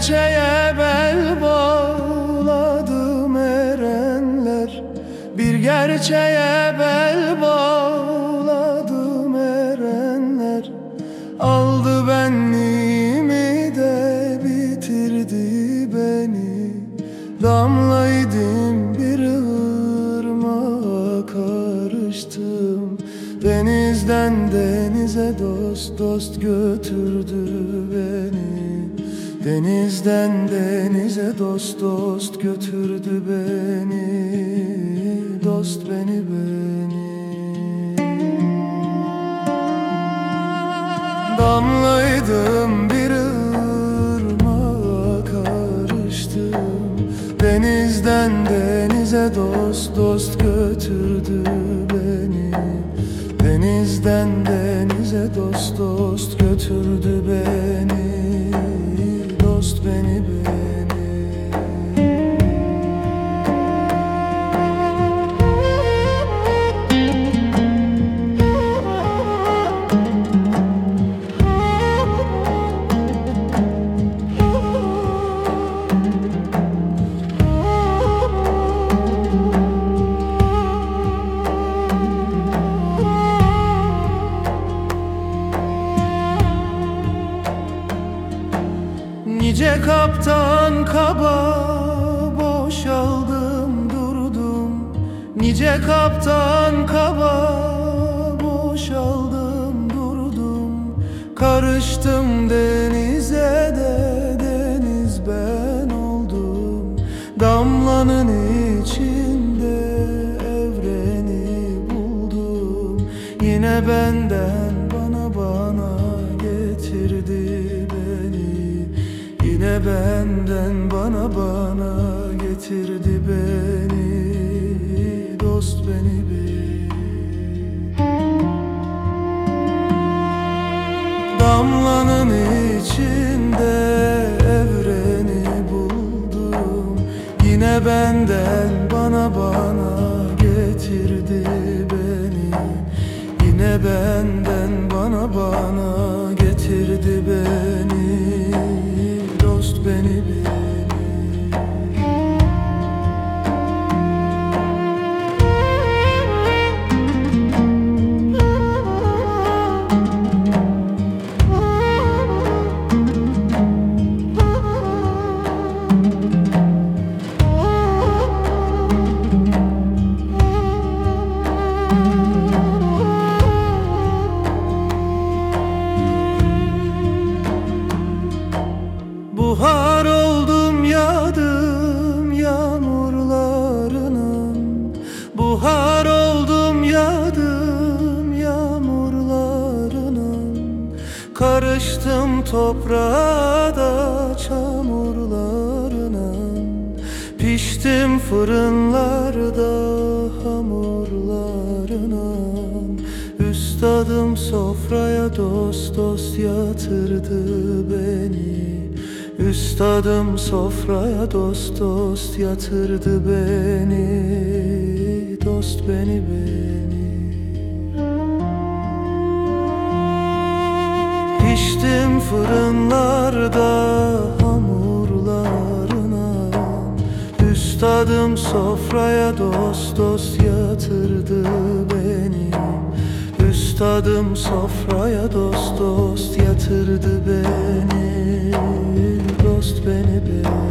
gerçeğe bel bağladım erenler. Bir gerçeğe bel bağladım erenler. Aldı benliğimi de bitirdi beni. Damlaydım bir ırmağa karıştım. Denizden denize dost dost götürdü beni Denizden denize dost dost götürdü beni. Dost beni beni. Damlaydım bir ırmağa karıştım. Denizden denize dost dost götürdü Nice kaptan kaba boşaldım durdum. Nice kaptan kaba boşaldım durdum. Karıştım denize de deniz ben oldum. Damlanın içinde evreni buldum. Yine benden Yine benden bana bana getirdi beni Dost beni beni Damlanın içinde evreni buldum. Yine benden bana bana getirdi beni. Yine benden bana bana Buhar oldum yadım yağmurlarının Karıştım toprağa da çamurlarının Piştim fırınlarda hamurlarının Üstadım sofraya dost dost yatırdı beni. Üstadım sofraya dost dost yatırdı beni Dost beni beni. Piştim fırınlarda hamurlarına. Üstadım sofraya dost dost yatırdı beni. Üstadım sofraya dost dost yatırdı beni. Dost beni beni